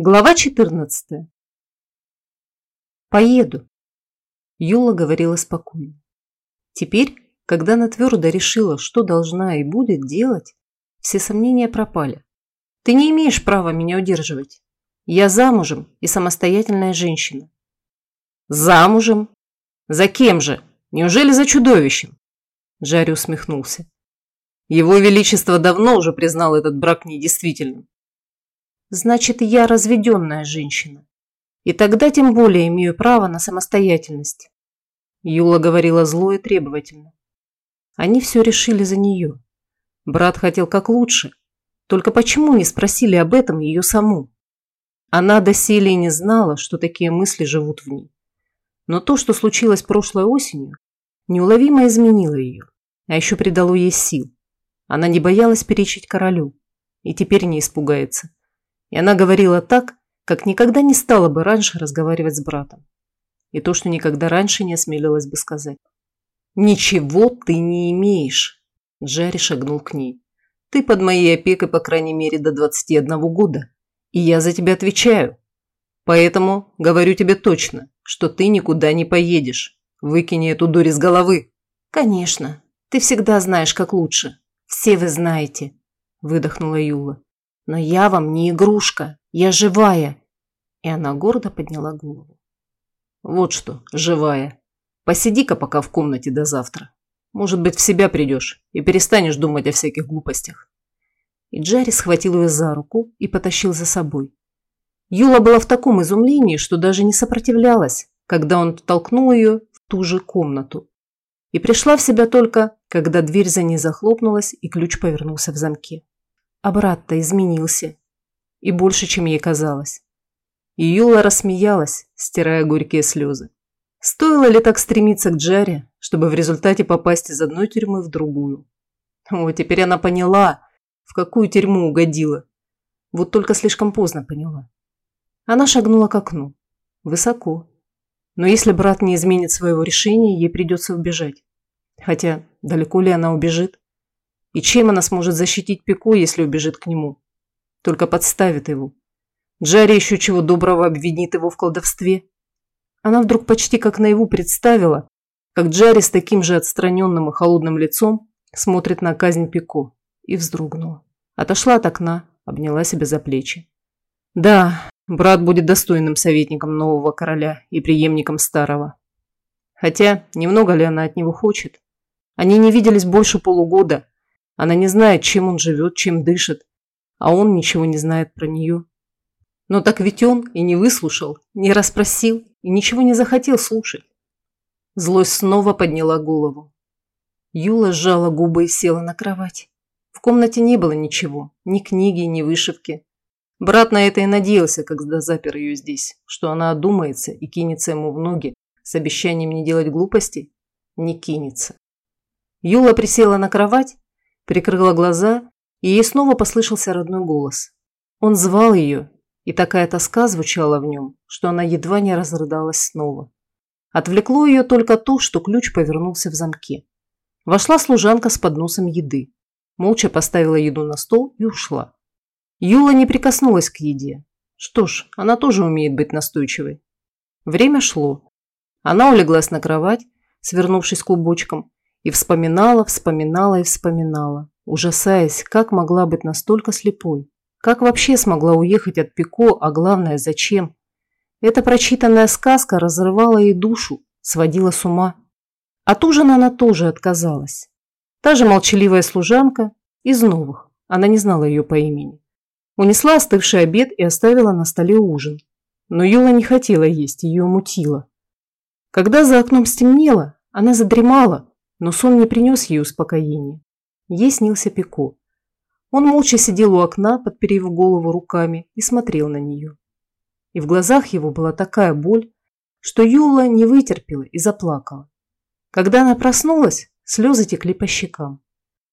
Глава 14. Поеду. Юла говорила спокойно. Теперь, когда она твердо решила, что должна и будет делать, все сомнения пропали. Ты не имеешь права меня удерживать. Я замужем и самостоятельная женщина. Замужем? За кем же? Неужели за чудовищем? Джарри усмехнулся. Его Величество давно уже признал этот брак недействительным. Значит, я разведенная женщина. И тогда тем более имею право на самостоятельность. Юла говорила зло и требовательно. Они все решили за нее. Брат хотел как лучше. Только почему не спросили об этом ее саму? Она доселе не знала, что такие мысли живут в ней. Но то, что случилось прошлой осенью, неуловимо изменило ее, а еще придало ей сил. Она не боялась перечить королю и теперь не испугается. И она говорила так, как никогда не стала бы раньше разговаривать с братом. И то, что никогда раньше не осмелилась бы сказать. «Ничего ты не имеешь!» Джарри шагнул к ней. «Ты под моей опекой, по крайней мере, до 21 года, и я за тебя отвечаю. Поэтому говорю тебе точно, что ты никуда не поедешь. Выкини эту дурь из головы». «Конечно. Ты всегда знаешь, как лучше. Все вы знаете», – выдохнула Юла. Но я вам не игрушка, я живая. И она гордо подняла голову. Вот что, живая. Посиди-ка пока в комнате до завтра. Может быть, в себя придешь и перестанешь думать о всяких глупостях. И Джарри схватил ее за руку и потащил за собой. Юла была в таком изумлении, что даже не сопротивлялась, когда он толкнул ее в ту же комнату. И пришла в себя только, когда дверь за ней захлопнулась и ключ повернулся в замке. Брат-то изменился. И больше, чем ей казалось. И Юла рассмеялась, стирая горькие слезы. Стоило ли так стремиться к Джаре, чтобы в результате попасть из одной тюрьмы в другую? О, теперь она поняла, в какую тюрьму угодила. Вот только слишком поздно поняла. Она шагнула к окну. Высоко. Но если брат не изменит своего решения, ей придется убежать. Хотя далеко ли она убежит? И чем она сможет защитить Пико, если убежит к нему? Только подставит его. Джарри еще чего доброго обвинит его в колдовстве. Она вдруг почти как наяву представила, как Джарри с таким же отстраненным и холодным лицом смотрит на казнь Пико, и вздрогнула. Отошла от окна, обняла себя за плечи. Да, брат будет достойным советником нового короля и преемником старого. Хотя, немного ли она от него хочет? Они не виделись больше полугода, она не знает, чем он живет, чем дышит, а он ничего не знает про нее. Но так ведь он и не выслушал, не расспросил и ничего не захотел слушать. Злость снова подняла голову. Юла сжала губы и села на кровать. В комнате не было ничего, ни книги, ни вышивки. Брат на это и надеялся, когда запер ее здесь, что она одумается и кинется ему в ноги с обещанием не делать глупостей. Не кинется. Юла присела на кровать Прикрыла глаза, и ей снова послышался родной голос. Он звал ее, и такая тоска звучала в нем, что она едва не разрыдалась снова. Отвлекло ее только то, что ключ повернулся в замке. Вошла служанка с подносом еды. Молча поставила еду на стол и ушла. Юла не прикоснулась к еде. Что ж, она тоже умеет быть настойчивой. Время шло. Она улеглась на кровать, свернувшись клубочком, и вспоминала, вспоминала и вспоминала, ужасаясь, как могла быть настолько слепой. Как вообще смогла уехать от Пико, а главное, зачем? Эта прочитанная сказка разрывала ей душу, сводила с ума. От ужина она тоже отказалась. Та же молчаливая служанка из новых, она не знала ее по имени. Унесла остывший обед и оставила на столе ужин. Но Юла не хотела есть, ее мутило. Когда за окном стемнело, она задремала, но сон не принес ей успокоения. Ей снился Пико. Он молча сидел у окна, подперев голову руками, и смотрел на нее. И в глазах его была такая боль, что Юла не вытерпела и заплакала. Когда она проснулась, слезы текли по щекам.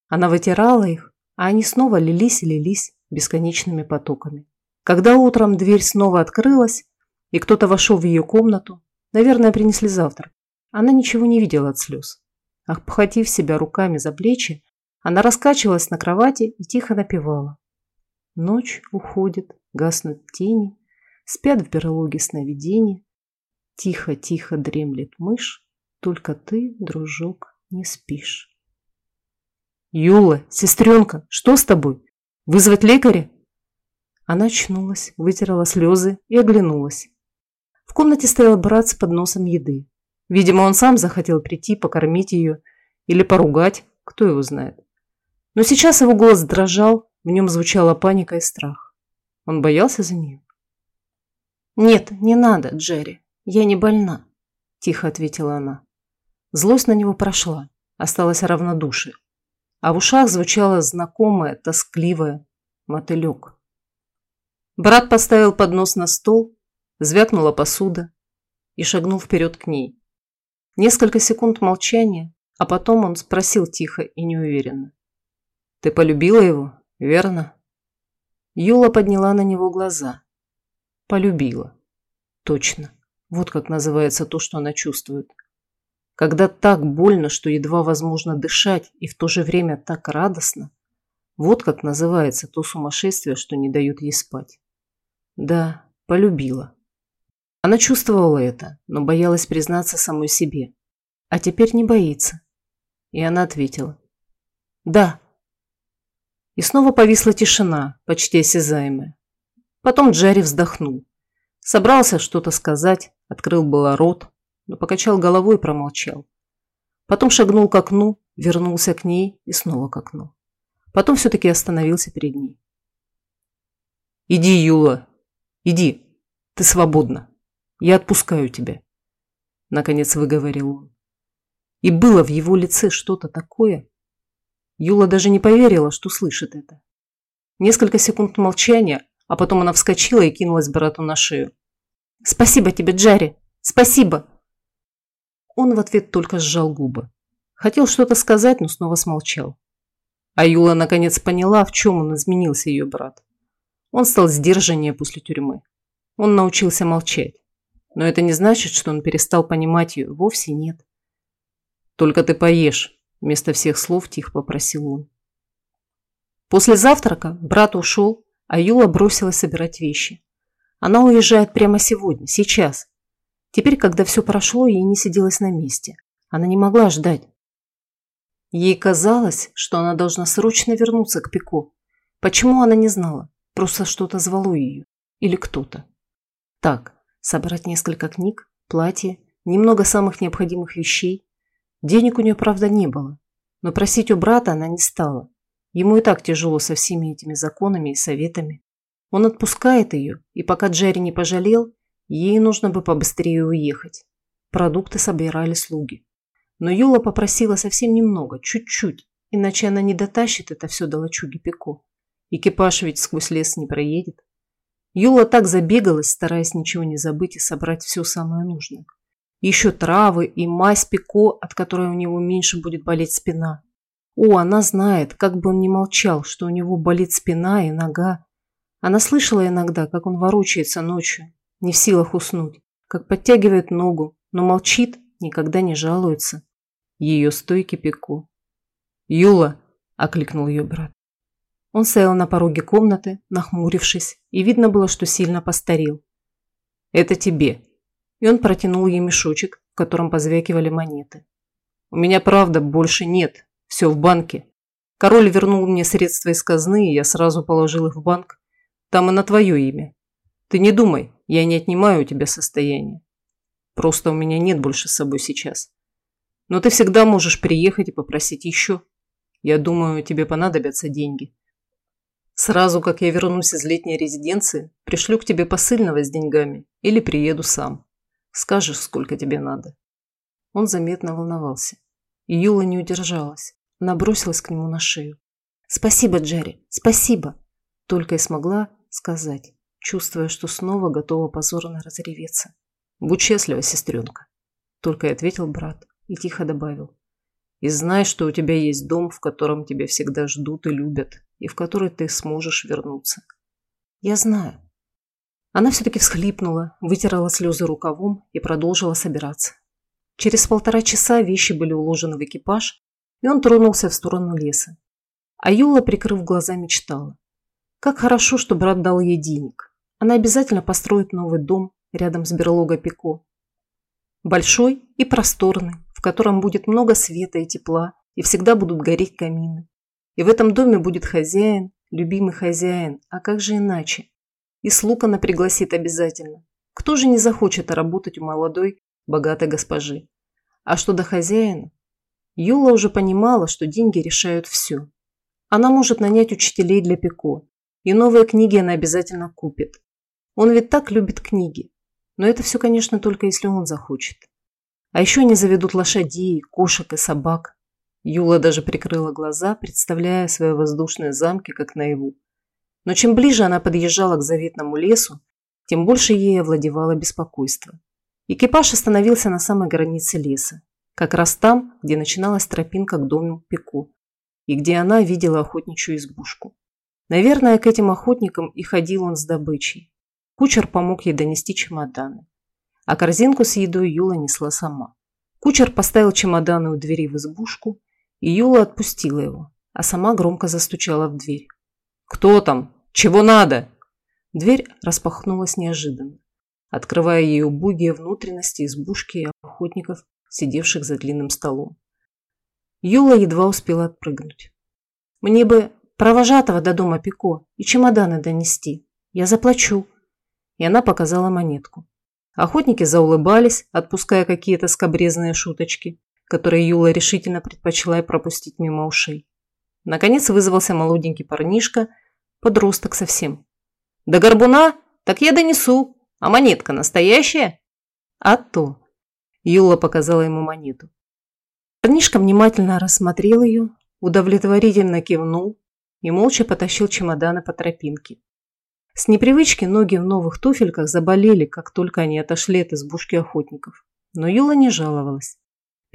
Она вытирала их, а они снова лились и лились бесконечными потоками. Когда утром дверь снова открылась, и кто-то вошел в ее комнату, наверное, принесли завтрак, она ничего не видела от слез. Обхватив себя руками за плечи, она раскачивалась на кровати и тихо напевала. Ночь уходит, гаснут тени, спят в берлоге сновидений. Тихо-тихо дремлет мышь, только ты, дружок, не спишь. Юла, сестренка, что с тобой? Вызвать лекаря? Она очнулась, вытерла слезы и оглянулась. В комнате стоял брат с подносом еды. Видимо, он сам захотел прийти, покормить ее или поругать, кто его знает. Но сейчас его голос дрожал, в нем звучала паника и страх. Он боялся за нее? «Нет, не надо, Джерри, я не больна», – тихо ответила она. Злость на него прошла, осталось равнодушие. А в ушах звучало знакомое, тоскливое мотылек. Брат поставил поднос на стол, звякнула посуда и шагнул вперед к ней. Несколько секунд молчания, а потом он спросил тихо и неуверенно. «Ты полюбила его, верно?» Юла подняла на него глаза. «Полюбила. Точно. Вот как называется то, что она чувствует. Когда так больно, что едва возможно дышать, и в то же время так радостно. Вот как называется то сумасшествие, что не дает ей спать. Да, полюбила. Она чувствовала это, но боялась признаться самой себе. А теперь не боится. И она ответила. Да. И снова повисла тишина, почти осязаемая. Потом Джарри вздохнул. Собрался что-то сказать, открыл было рот, но покачал головой и промолчал. Потом шагнул к окну, вернулся к ней и снова к окну. Потом все-таки остановился перед ней. «Иди, Юла, Иди, ты свободна. Я отпускаю тебя. Наконец выговорил он. И было в его лице что-то такое. Юла даже не поверила, что слышит это. Несколько секунд молчания, а потом она вскочила и кинулась брату на шею. «Спасибо тебе, Джарри! Спасибо!» Он в ответ только сжал губы. Хотел что-то сказать, но снова смолчал. А Юла наконец поняла, в чем он изменился ее брат. Он стал сдержаннее после тюрьмы. Он научился молчать. Но это не значит, что он перестал понимать ее. Вовсе нет. «Только ты поешь», – вместо всех слов тихо попросил он. После завтрака брат ушел, а Юла бросилась собирать вещи. Она уезжает прямо сегодня, сейчас. Теперь, когда все прошло, ей не сиделось на месте. Она не могла ждать. Ей казалось, что она должна срочно вернуться к Пико. Почему она не знала? Просто что-то звало ее. Или кто-то. Так, собрать несколько книг, платье, немного самых необходимых вещей. Денег у нее, правда, не было. Но просить у брата она не стала. Ему и так тяжело со всеми этими законами и советами. Он отпускает ее, и пока Джерри не пожалел, ей нужно бы побыстрее уехать. Продукты собирали слуги. Но Юла попросила совсем немного, чуть-чуть, иначе она не дотащит это все до лачуги Пико. Экипаж ведь сквозь лес не проедет. Юла так забегалась, стараясь ничего не забыть и собрать все самое нужное. Еще травы и мазь пико, от которой у него меньше будет болеть спина. О, она знает, как бы он ни молчал, что у него болит спина и нога. Она слышала иногда, как он ворочается ночью, не в силах уснуть, как подтягивает ногу, но молчит, никогда не жалуется. Ее стойки пеку. «Юла!» – окликнул ее брат. Он стоял на пороге комнаты, нахмурившись, и видно было, что сильно постарел. «Это тебе». И он протянул ей мешочек, в котором позвякивали монеты. «У меня, правда, больше нет. Все в банке. Король вернул мне средства из казны, и я сразу положил их в банк. Там и на твое имя. Ты не думай, я не отнимаю у тебя состояние. Просто у меня нет больше с собой сейчас. Но ты всегда можешь приехать и попросить еще. Я думаю, тебе понадобятся деньги. Сразу, как я вернусь из летней резиденции, пришлю к тебе посыльного с деньгами или приеду сам. Скажешь, сколько тебе надо. Он заметно волновался. И Юла не удержалась. Она бросилась к нему на шею. «Спасибо, Джерри, спасибо!» Только и смогла сказать, чувствуя, что снова готова позорно разреветься. «Будь счастлива, сестренка!» Только и ответил брат и тихо добавил. «И знай, что у тебя есть дом, в котором тебя всегда ждут и любят, и в который ты сможешь вернуться. Я знаю. Она все-таки всхлипнула, вытерла слезы рукавом и продолжила собираться. Через полтора часа вещи были уложены в экипаж, и он тронулся в сторону леса. А Юла, прикрыв глаза, мечтала. Как хорошо, что брат дал ей денег. она обязательно построит новый дом рядом с берлогой Пико. Большой и просторный, в котором будет много света и тепла, и всегда будут гореть камины. И в этом доме будет хозяин, любимый хозяин, а как же иначе? И слуг она пригласит обязательно. Кто же не захочет работать у молодой, богатой госпожи? А что до хозяина? Юла уже понимала, что деньги решают все. Она может нанять учителей для Пико, и новые книги она обязательно купит. Он ведь так любит книги. Но это все, конечно, только если он захочет. А еще они заведут лошадей, кошек и собак. Юла даже прикрыла глаза, представляя свои воздушные замки как наяву. Но чем ближе она подъезжала к заветному лесу, тем больше ей овладевало беспокойство. Экипаж остановился на самой границе леса, как раз там, где начиналась тропинка к дому Пеку, и где она видела охотничью избушку. Наверное, к этим охотникам и ходил он с добычей. Кучер помог ей донести чемоданы. А корзинку с едой Юла несла сама. Кучер поставил чемоданы у двери в избушку, Юла отпустила его, а сама громко застучала в дверь. «Кто там? Чего надо?» Дверь распахнулась неожиданно, открывая ей убогие внутренности избушки и охотников, сидевших за длинным столом. Юла едва успела отпрыгнуть. «Мне бы провожатого до дома Пико и чемоданы донести. Я заплачу». И она показала монетку. Охотники заулыбались, отпуская какие-то скобрезные шуточки, которые Юла решительно предпочла пропустить мимо ушей. Наконец вызвался молоденький парнишка, подросток совсем, до горбуна? Так я донесу. А монетка настоящая? А то. Юла показала ему монету. Парнишка внимательно рассмотрел ее, удовлетворительно кивнул и молча потащил чемоданы по тропинке. С непривычки ноги в новых туфельках заболели, как только они отошли от избушки охотников. Но Юла не жаловалась.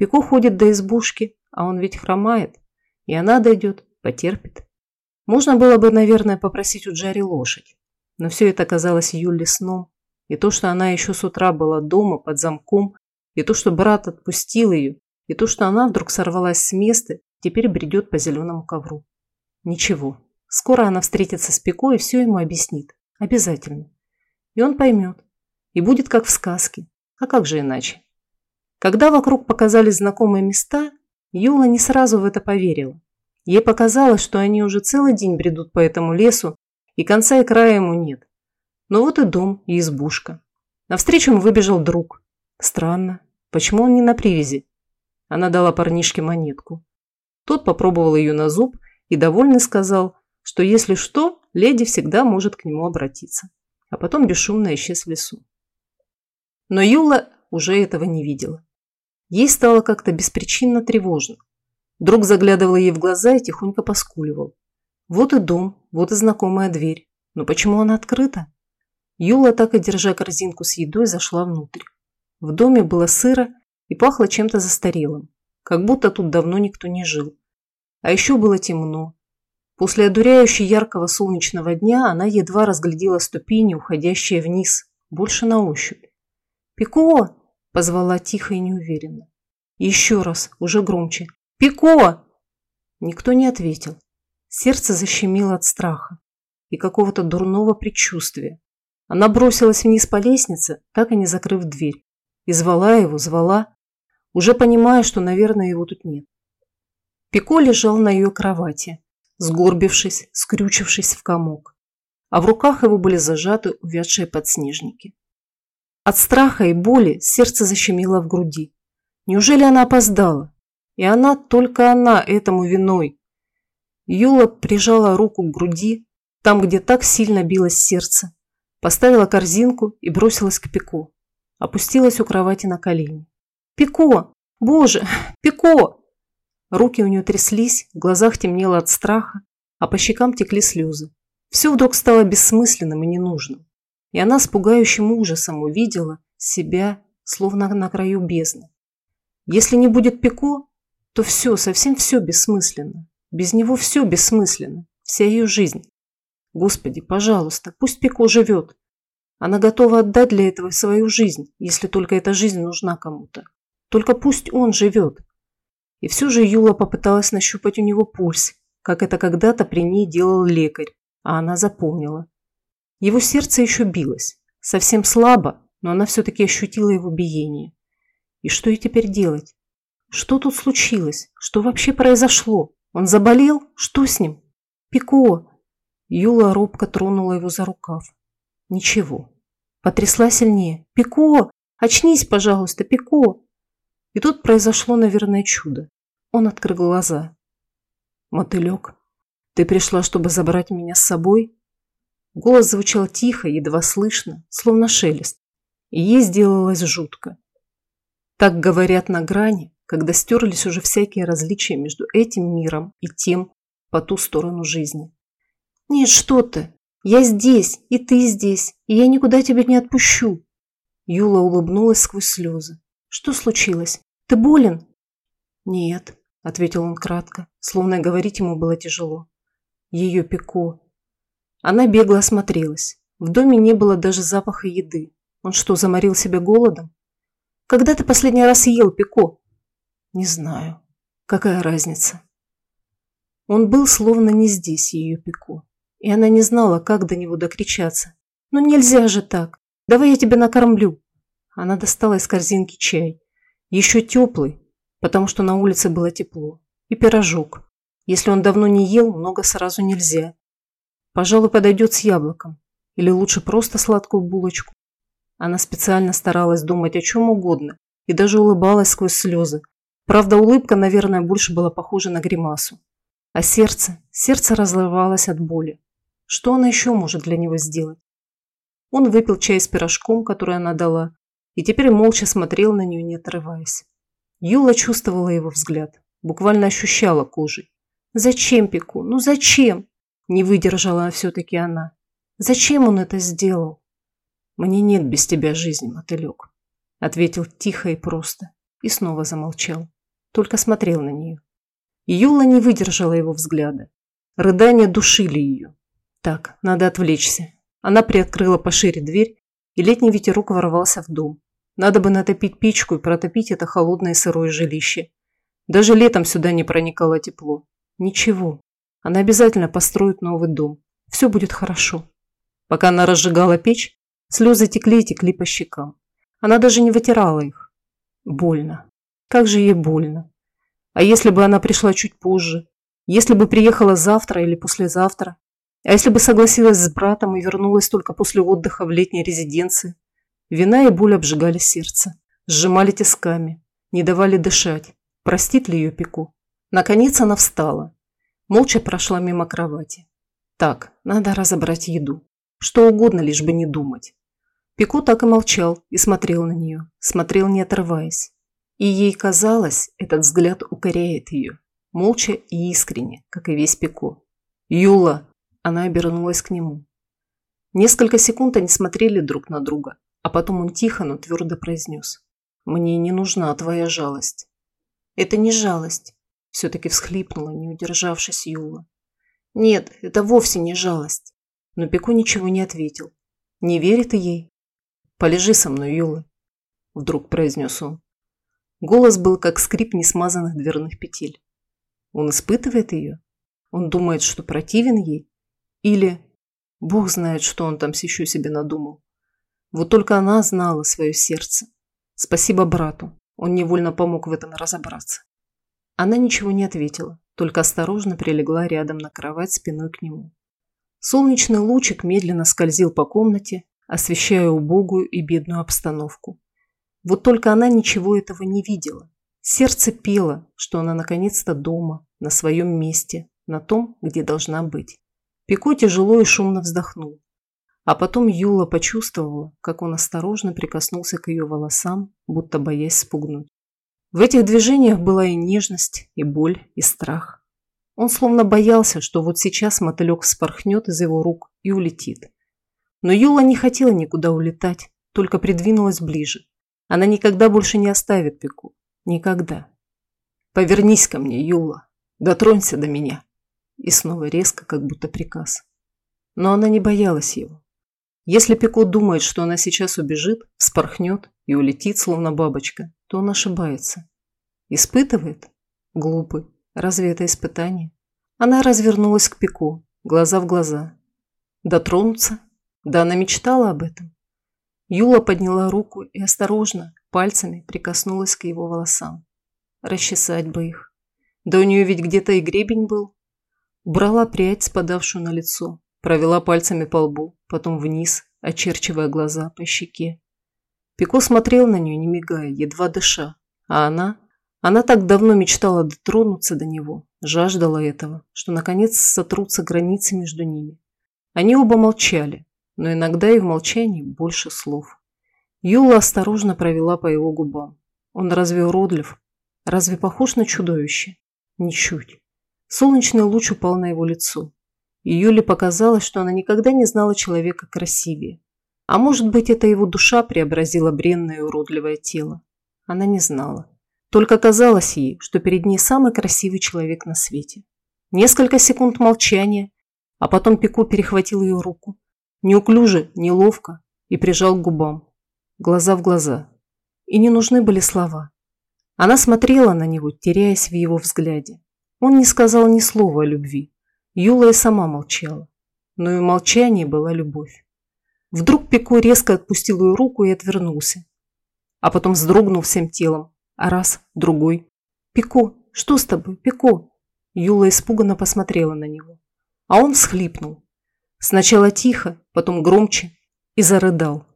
Пико ходит до избушки, а он ведь хромает. И она дойдет, потерпит. Можно было бы, наверное, попросить у Джари лошадь. Но все это казалось Юле сном. И то, что она еще с утра была дома под замком, и то, что брат отпустил ее, и то, что она вдруг сорвалась с места, теперь бредет по зеленому ковру. Ничего. Скоро она встретится с Пико и все ему объяснит. Обязательно. И он поймет. И будет как в сказке. А как же иначе? Когда вокруг показались знакомые места, Юла не сразу в это поверила. Ей показалось, что они уже целый день бредут по этому лесу, и конца и края ему нет. Но вот и дом, и избушка. Навстречу ему выбежал друг. Странно, почему он не на привязи? Она дала парнишке монетку. Тот попробовал ее на зуб и довольный сказал, что если что, леди всегда может к нему обратиться. А потом бесшумно исчез в лесу. Но Юла уже этого не видела. Ей стало как-то беспричинно тревожно. Друг заглядывал ей в глаза и тихонько поскуливал. Вот и дом, вот и знакомая дверь. Но почему она открыта? Юла, так и держа корзинку с едой, зашла внутрь. В доме было сыро и пахло чем-то застарелым, как будто тут давно никто не жил. А еще было темно. После одуряющей яркого солнечного дня она едва разглядела ступени, уходящие вниз, больше на ощупь. «Пико!» – позвала тихо и неуверенно. еще раз, уже громче. «Пико!» Никто не ответил. Сердце защемило от страха и какого-то дурного предчувствия. Она бросилась вниз по лестнице, так и не закрыв дверь. И звала его, звала, уже понимая, что, наверное, его тут нет. Пико лежал на ее кровати, сгорбившись, скрючившись в комок, а в руках его были зажаты увядшие подснежники. От страха и боли сердце защемило в груди. Неужели она опоздала? И она, только она этому виной. Юла прижала руку к груди, там, где так сильно билось сердце, поставила корзинку и бросилась к Пико. Опустилась у кровати на колени. «Пико! Боже! Пико!» Руки у нее тряслись, в глазах темнело от страха, а по щекам текли слезы. Все вдруг стало бессмысленным и ненужным. И она с пугающим ужасом увидела себя, словно на краю бездны. Если не будет Пико, то все, совсем все бессмысленно. Без него все бессмысленно, вся ее жизнь. Господи, пожалуйста, пусть Пико живет. Она готова отдать для этого свою жизнь, если только эта жизнь нужна кому-то. Только пусть он живет. И все же Юла попыталась нащупать у него пульс, как это когда-то при ней делал лекарь, а она запомнила. Его сердце еще билось. Совсем слабо, но она все-таки ощутила его биение. И что ей теперь делать? Что тут случилось? Что вообще произошло? Он заболел? Что с ним? Пико! Юла робко тронула его за рукав. Ничего. Потрясла сильнее. Пико! Очнись, пожалуйста, Пико! И тут произошло, наверное, чудо. Он открыл глаза. Мотылек, ты пришла, чтобы забрать меня с собой? Голос звучал тихо, едва слышно, словно шелест. И ей сделалось жутко. Так говорят на грани, когда стерлись уже всякие различия между этим миром и тем по ту сторону жизни. «Нет, что ты! Я здесь, и ты здесь, и я никуда тебя не отпущу!» Юла улыбнулась сквозь слезы. «Что случилось? Ты болен?» «Нет», – ответил он кратко, словно говорить ему было тяжело. «Ее пеко, она бегло осмотрелась. В доме не было даже запаха еды. Он что, заморил себя голодом? Когда ты последний раз ел пико? Не знаю. Какая разница? Он был словно не здесь, ее пико. И она не знала, как до него докричаться. «Ну нельзя же так! Давай я тебя накормлю!» Она достала из корзинки чай. Еще теплый, потому что на улице было тепло. И пирожок. Если он давно не ел, много сразу нельзя. Пожалуй, подойдет с яблоком. Или лучше просто сладкую булочку. Она специально старалась думать о чем угодно и даже улыбалась сквозь слезы. Правда, улыбка, наверное, больше была похожа на гримасу. А сердце, сердце разрывалось от боли. Что она еще может для него сделать? Он выпил чай с пирожком, который она дала, и теперь молча смотрел на нее, не отрываясь. Юла чувствовала его взгляд, буквально ощущала кожей. «Зачем, Пеку? Ну зачем? Не выдержала все-таки она. Зачем он это сделал? Мне нет без тебя жизни, мотылек. Ответил тихо и просто. И снова замолчал. Только смотрел на нее. Юла не выдержала его взгляда. Рыдания душили ее. Так, надо отвлечься. Она приоткрыла пошире дверь, и летний ветерок ворвался в дом. Надо бы натопить печку и протопить это холодное сырое жилище. Даже летом сюда не проникало тепло. Ничего, она обязательно построит новый дом. Все будет хорошо. Пока она разжигала печь, слезы текли и текли по щекам. Она даже не вытирала их. Больно. Как же ей больно. А если бы она пришла чуть позже? Если бы приехала завтра или послезавтра? А если бы согласилась с братом и вернулась только после отдыха в летней резиденции? Вина и боль обжигали сердце, сжимали тисками, не давали дышать. Простит ли ее Пику? Наконец она встала, Молча прошла мимо кровати. Так, надо разобрать еду. Что угодно, лишь бы не думать. Пико так и молчал и смотрел на нее, смотрел не отрываясь. И ей казалось, этот взгляд укоряет ее, молча и искренне, как и весь Пико. «Юла!» – она обернулась к нему. Несколько секунд они смотрели друг на друга, а потом он тихо, но твердо произнес. «Мне не нужна твоя жалость». «Это не жалость. Все-таки всхлипнула, не удержавшись Юла. Нет, это вовсе не жалость. Но Пеку ничего не ответил. Не верит и ей. Полежи со мной, Юла. Вдруг произнес он. Голос был как скрип несмазанных дверных петель. Он испытывает ее? Он думает, что противен ей? Или Бог знает, что он там еще себе надумал. Вот только она знала свое сердце. Спасибо брату. Он невольно помог в этом разобраться. Она ничего не ответила, только осторожно прилегла рядом на кровать спиной к нему. Солнечный лучик медленно скользил по комнате, освещая убогую и бедную обстановку. Вот только она ничего этого не видела. Сердце пело, что она наконец-то дома, на своем месте, на том, где должна быть. Пико тяжело и шумно вздохнул. А потом Юла почувствовала, как он осторожно прикоснулся к ее волосам, будто боясь спугнуть. В этих движениях была и нежность, и боль, и страх. Он словно боялся, что вот сейчас мотылек вспорхнет из его рук и улетит. Но Юла не хотела никуда улетать, только придвинулась ближе. Она никогда больше не оставит Пеку. Никогда. «Повернись ко мне, Юла. Дотронься до меня». И снова резко, как будто приказ. Но она не боялась его. Если Пеко думает, что она сейчас убежит, вспорхнет и улетит, словно бабочка, то он ошибается. Испытывает? Глупый. Разве это испытание? Она развернулась к Пику, глаза в глаза. Дотронуться? Да она мечтала об этом. Юла подняла руку и осторожно, пальцами прикоснулась к его волосам. Расчесать бы их. Да у нее ведь где-то и гребень был. Убрала прядь, спадавшую на лицо, провела пальцами по лбу, потом вниз, очерчивая глаза по щеке. Пико смотрел на нее, не мигая, едва дыша, а она... Она так давно мечтала дотронуться до него, жаждала этого, что наконец сотрутся границы между ними. Они оба молчали, но иногда и в молчании больше слов. Юла осторожно провела по его губам. Он разве уродлив? Разве похож на чудовище? Ничуть. Солнечный луч упал на его лицо. И Юле показалось, что она никогда не знала человека красивее. А может быть, это его душа преобразила бренное и уродливое тело. Она не знала. Только казалось ей, что перед ней самый красивый человек на свете. Несколько секунд молчания, а потом Пико перехватил ее руку. Неуклюже, неловко и прижал к губам. Глаза в глаза. И не нужны были слова. Она смотрела на него, теряясь в его взгляде. Он не сказал ни слова о любви. Юла и сама молчала. Но и в молчании была любовь. Вдруг Пико резко отпустил ее руку и отвернулся. А потом вздрогнул всем телом. А раз, другой. «Пико, что с тобой, Пико?» Юла испуганно посмотрела на него. А он всхлипнул. Сначала тихо, потом громче и зарыдал.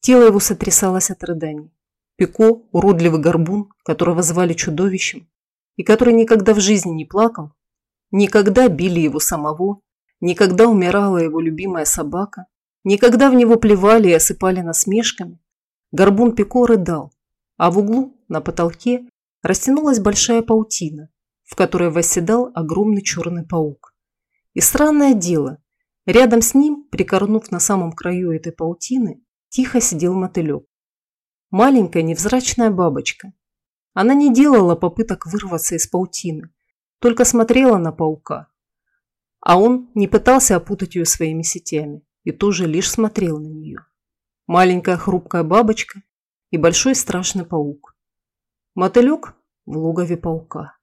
Тело его сотрясалось от рыданий. Пико, уродливый горбун, которого звали чудовищем, и который никогда в жизни не плакал, никогда били его самого, никогда умирала его любимая собака, Никогда в него плевали и осыпали насмешками. Горбун Пико рыдал, а в углу, на потолке, растянулась большая паутина, в которой восседал огромный черный паук. И странное дело, рядом с ним, прикорнув на самом краю этой паутины, тихо сидел мотылек. Маленькая невзрачная бабочка. Она не делала попыток вырваться из паутины, только смотрела на паука. А он не пытался опутать ее своими сетями и тоже лишь смотрел на нее. Маленькая хрупкая бабочка и большой страшный паук. Мотылек в логове паука.